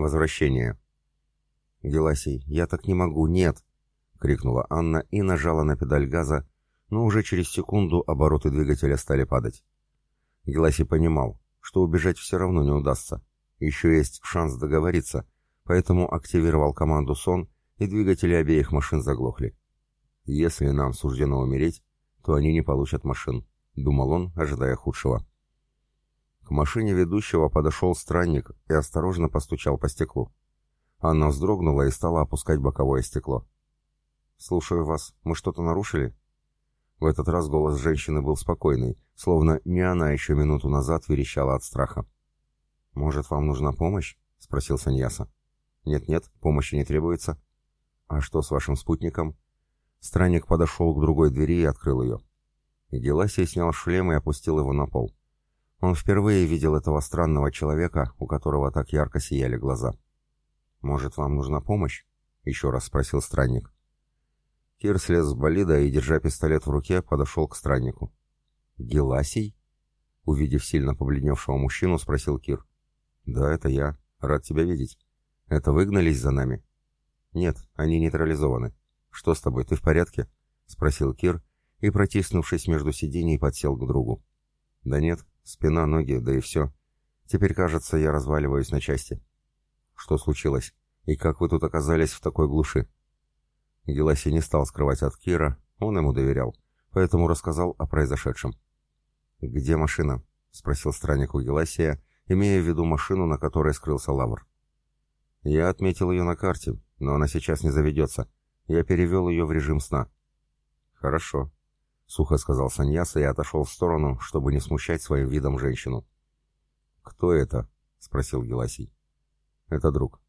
Возвращение. «Геласий, я так не могу, нет!» — крикнула Анна и нажала на педаль газа, но уже через секунду обороты двигателя стали падать. Геласий понимал, что убежать все равно не удастся. Еще есть шанс договориться, поэтому активировал команду «Сон», и двигатели обеих машин заглохли. «Если нам суждено умереть, то они не получат машин», — думал он, ожидая худшего. К машине ведущего подошел странник и осторожно постучал по стеклу. Анна вздрогнула и стала опускать боковое стекло. «Слушаю вас. Мы что-то нарушили?» В этот раз голос женщины был спокойный, словно не она еще минуту назад верещала от страха. «Может, вам нужна помощь?» — спросил Саньяса. «Нет-нет, помощи не требуется». «А что с вашим спутником?» Странник подошел к другой двери и открыл ее. Геласий снял шлем и опустил его на пол. Он впервые видел этого странного человека, у которого так ярко сияли глаза. «Может, вам нужна помощь?» — еще раз спросил странник. Кир слез с болида и, держа пистолет в руке, подошел к страннику. «Геласий?» Увидев сильно побледневшего мужчину, спросил Кир. «Да, это я. Рад тебя видеть. Это выгнались за нами?» «Нет, они нейтрализованы. Что с тобой, ты в порядке?» — спросил Кир и, протиснувшись между сидений, подсел к другу. «Да нет, Спина, ноги, да и все. Теперь, кажется, я разваливаюсь на части. Что случилось? И как вы тут оказались в такой глуши? Геласи не стал скрывать от Кира, он ему доверял, поэтому рассказал о произошедшем. «Где машина?» — спросил странник у Геласия, имея в виду машину, на которой скрылся Лавр. «Я отметил ее на карте, но она сейчас не заведется. Я перевел ее в режим сна». «Хорошо сухо сказал Саньяса и отошел в сторону, чтобы не смущать своим видом женщину. «Кто это?» — спросил Геласий. «Это друг.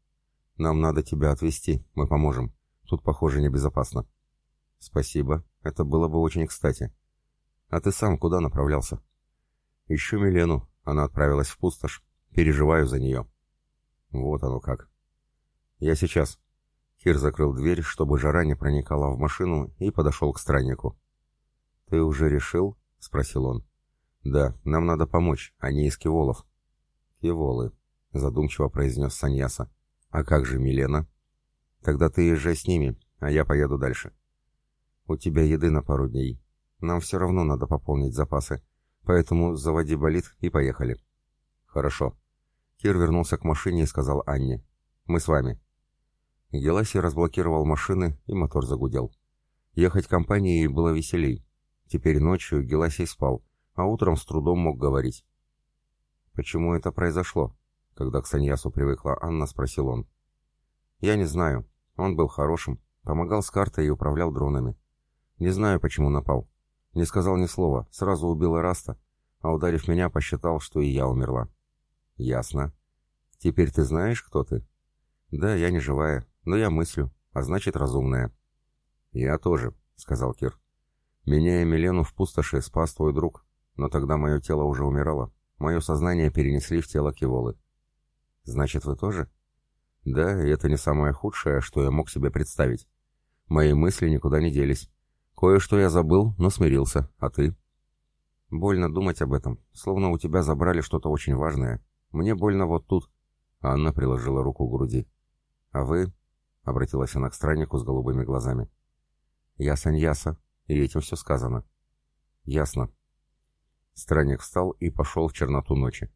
Нам надо тебя отвезти, мы поможем. Тут, похоже, небезопасно». «Спасибо, это было бы очень кстати. А ты сам куда направлялся?» «Ищу Милену, она отправилась в пустошь. Переживаю за нее». «Вот оно как». «Я сейчас». Кир закрыл дверь, чтобы жара не проникала в машину, и подошел к страннику. «Ты уже решил?» — спросил он. «Да, нам надо помочь, а не из киволов». «Киволы», — задумчиво произнес Саньяса. «А как же Милена?» «Тогда ты езжай с ними, а я поеду дальше». «У тебя еды на пару дней. Нам все равно надо пополнить запасы, поэтому заводи болит и поехали». «Хорошо». Кир вернулся к машине и сказал Анне. «Мы с вами». Геласи разблокировал машины, и мотор загудел. Ехать компанией было веселей. Теперь ночью Геласий спал, а утром с трудом мог говорить. «Почему это произошло?» Когда к Саньясу привыкла Анна, спросил он. «Я не знаю. Он был хорошим, помогал с картой и управлял дронами. Не знаю, почему напал. Не сказал ни слова, сразу убил Эраста, а ударив меня, посчитал, что и я умерла». «Ясно. Теперь ты знаешь, кто ты?» «Да, я не живая, но я мыслю, а значит разумная». «Я тоже», — сказал Кир. Меня и Милену в пустоши спас твой друг, но тогда мое тело уже умирало. Мое сознание перенесли в тело Киволы. Значит, вы тоже? Да, и это не самое худшее, что я мог себе представить. Мои мысли никуда не делись. Кое-что я забыл, но смирился. А ты? Больно думать об этом, словно у тебя забрали что-то очень важное. Мне больно вот тут. Анна приложила руку к груди. А вы? Обратилась она к страннику с голубыми глазами. Я Саньяса, и этим все сказано. Ясно. Странник встал и пошел в черноту ночи.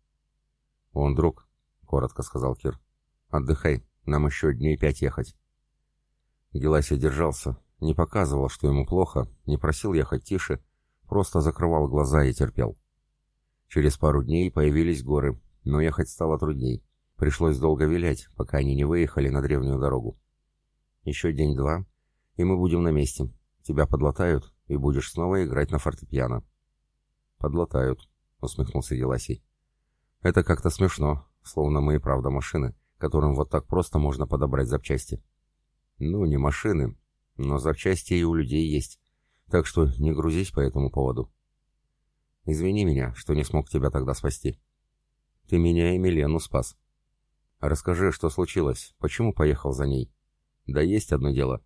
Он друг, коротко сказал Кир. Отдыхай, нам еще дней пять ехать. Геласий держался, не показывал, что ему плохо, не просил ехать тише, просто закрывал глаза и терпел. Через пару дней появились горы, но ехать стало трудней. Пришлось долго вилять, пока они не выехали на древнюю дорогу. Еще день-два, и мы будем на месте, Тебя подлатают, и будешь снова играть на фортепиано». «Подлатают», — усмехнулся Еласий. «Это как-то смешно, словно мы и правда машины, которым вот так просто можно подобрать запчасти». «Ну, не машины, но запчасти и у людей есть, так что не грузись по этому поводу». «Извини меня, что не смог тебя тогда спасти». «Ты меня и Милену спас». «Расскажи, что случилось, почему поехал за ней?» «Да есть одно дело.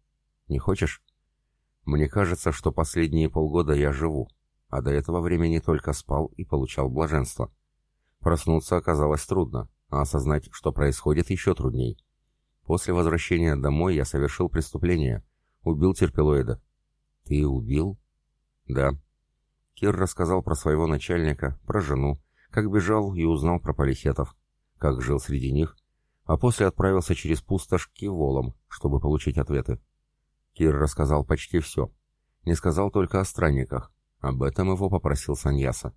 Не хочешь?» Мне кажется, что последние полгода я живу, а до этого времени только спал и получал блаженство. Проснуться оказалось трудно, а осознать, что происходит, еще трудней. После возвращения домой я совершил преступление. Убил терпилоида. Ты убил? Да. Кир рассказал про своего начальника, про жену, как бежал и узнал про полихетов, как жил среди них, а после отправился через пустошь к Киволам, чтобы получить ответы. Кир рассказал почти все. Не сказал только о странниках. Об этом его попросил Саньяса.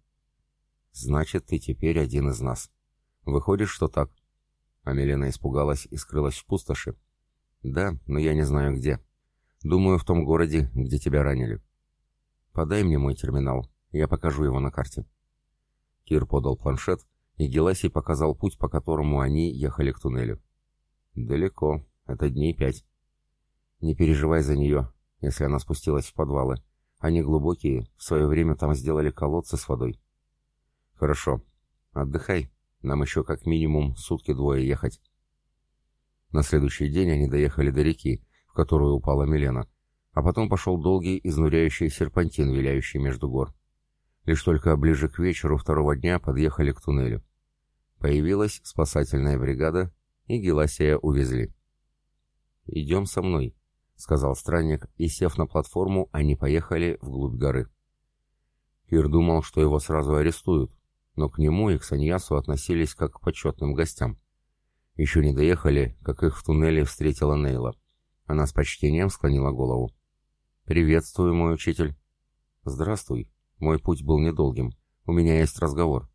«Значит, ты теперь один из нас. Выходит, что так. А Милена испугалась и скрылась в пустоши. «Да, но я не знаю где. Думаю, в том городе, где тебя ранили. Подай мне мой терминал, я покажу его на карте». Кир подал планшет, и Геласий показал путь, по которому они ехали к туннелю. «Далеко. Это дней пять. Не переживай за нее, если она спустилась в подвалы. Они глубокие, в свое время там сделали колодцы с водой». «Хорошо. Отдыхай. Нам еще как минимум сутки-двое ехать. На следующий день они доехали до реки, в которую упала Милена, а потом пошел долгий, изнуряющий серпантин, виляющий между гор. Лишь только ближе к вечеру второго дня подъехали к туннелю. Появилась спасательная бригада, и Геласия увезли. «Идем со мной», — сказал странник, и, сев на платформу, они поехали вглубь горы. Кир думал, что его сразу арестуют, но к нему и к Саньясу относились как к почетным гостям. Еще не доехали, как их в туннеле встретила Нейла. Она с почтением склонила голову. «Приветствую, мой учитель». «Здравствуй. Мой путь был недолгим. У меня есть разговор».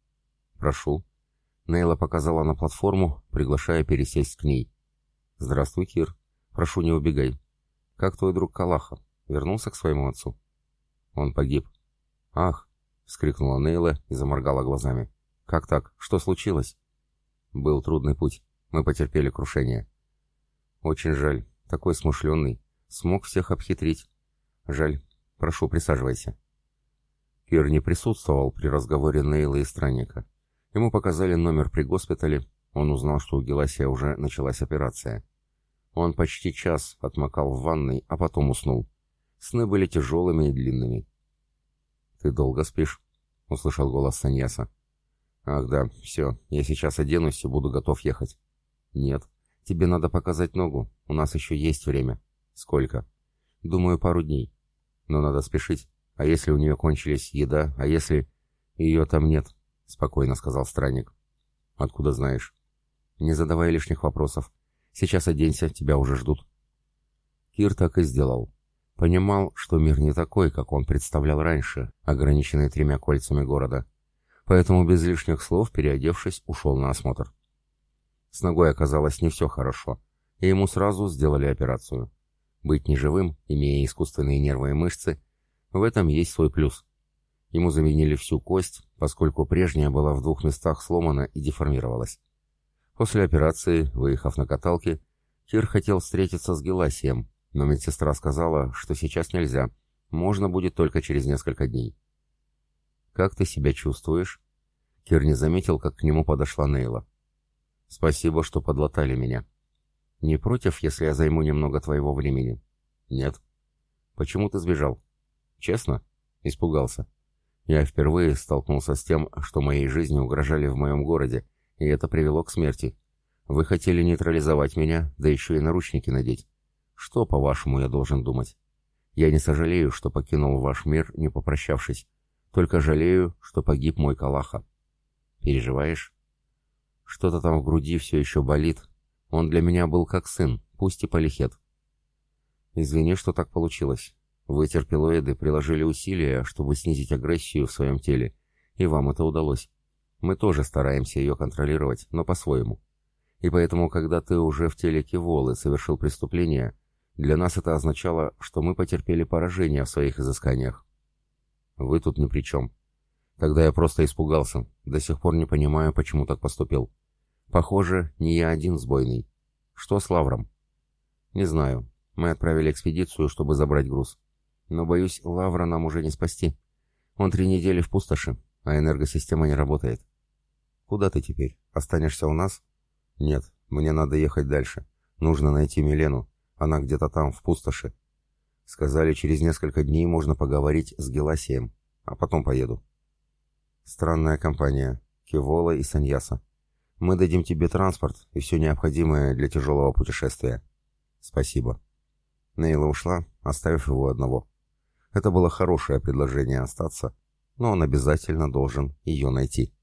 «Прошу». Нейла показала на платформу, приглашая пересесть к ней. «Здравствуй, Кир. Прошу, не убегай. Как твой друг Калаха? Вернулся к своему отцу?» «Он погиб». «Ах, вскрикнула Нейла и заморгала глазами. «Как так? Что случилось?» «Был трудный путь. Мы потерпели крушение». «Очень жаль. Такой смышленный. Смог всех обхитрить. Жаль. Прошу, присаживайся». Кир не присутствовал при разговоре Нейлы и странника. Ему показали номер при госпитале. Он узнал, что у Геласия уже началась операция. Он почти час отмокал в ванной, а потом уснул. Сны были тяжелыми и длинными. «Ты долго спишь?» — услышал голос Саньяса. «Ах да, все, я сейчас оденусь и буду готов ехать». «Нет, тебе надо показать ногу, у нас еще есть время». «Сколько?» «Думаю, пару дней. Но надо спешить. А если у нее кончились еда, а если...» «Ее там нет», — спокойно сказал странник. «Откуда знаешь?» «Не задавай лишних вопросов. Сейчас оденься, тебя уже ждут». Кир так и сделал. Понимал, что мир не такой, как он представлял раньше, ограниченный тремя кольцами города. Поэтому без лишних слов, переодевшись, ушел на осмотр. С ногой оказалось не все хорошо, и ему сразу сделали операцию. Быть неживым, имея искусственные нервы и мышцы, в этом есть свой плюс. Ему заменили всю кость, поскольку прежняя была в двух местах сломана и деформировалась. После операции, выехав на каталке, Кир хотел встретиться с Геласием, но медсестра сказала, что сейчас нельзя, можно будет только через несколько дней. «Как ты себя чувствуешь?» Кир не заметил, как к нему подошла Нейла. «Спасибо, что подлатали меня. Не против, если я займу немного твоего времени?» «Нет». «Почему ты сбежал?» «Честно?» «Испугался. Я впервые столкнулся с тем, что моей жизни угрожали в моем городе, и это привело к смерти. Вы хотели нейтрализовать меня, да еще и наручники надеть. Что, по-вашему, я должен думать? Я не сожалею, что покинул ваш мир, не попрощавшись. Только жалею, что погиб мой Калаха. Переживаешь? Что-то там в груди все еще болит. Он для меня был как сын, пусть и полихет. Извини, что так получилось. Вы, терпилоиды, приложили усилия, чтобы снизить агрессию в своем теле, и вам это удалось. Мы тоже стараемся ее контролировать, но по-своему. И поэтому, когда ты уже в теле Киволы совершил преступление, для нас это означало, что мы потерпели поражение в своих изысканиях. Вы тут ни при чем. Тогда я просто испугался. До сих пор не понимаю, почему так поступил. Похоже, не я один сбойный. Что с Лавром? Не знаю. Мы отправили экспедицию, чтобы забрать груз. Но, боюсь, Лавра нам уже не спасти. Он три недели в пустоши, а энергосистема не работает. Куда ты теперь? Останешься у нас? Нет, мне надо ехать дальше. Нужно найти Милену. Она где-то там, в пустоши. Сказали, через несколько дней можно поговорить с Геласием, а потом поеду. Странная компания. Кивола и Саньяса. Мы дадим тебе транспорт и все необходимое для тяжелого путешествия. Спасибо. Нейла ушла, оставив его одного. Это было хорошее предложение остаться, но он обязательно должен ее найти.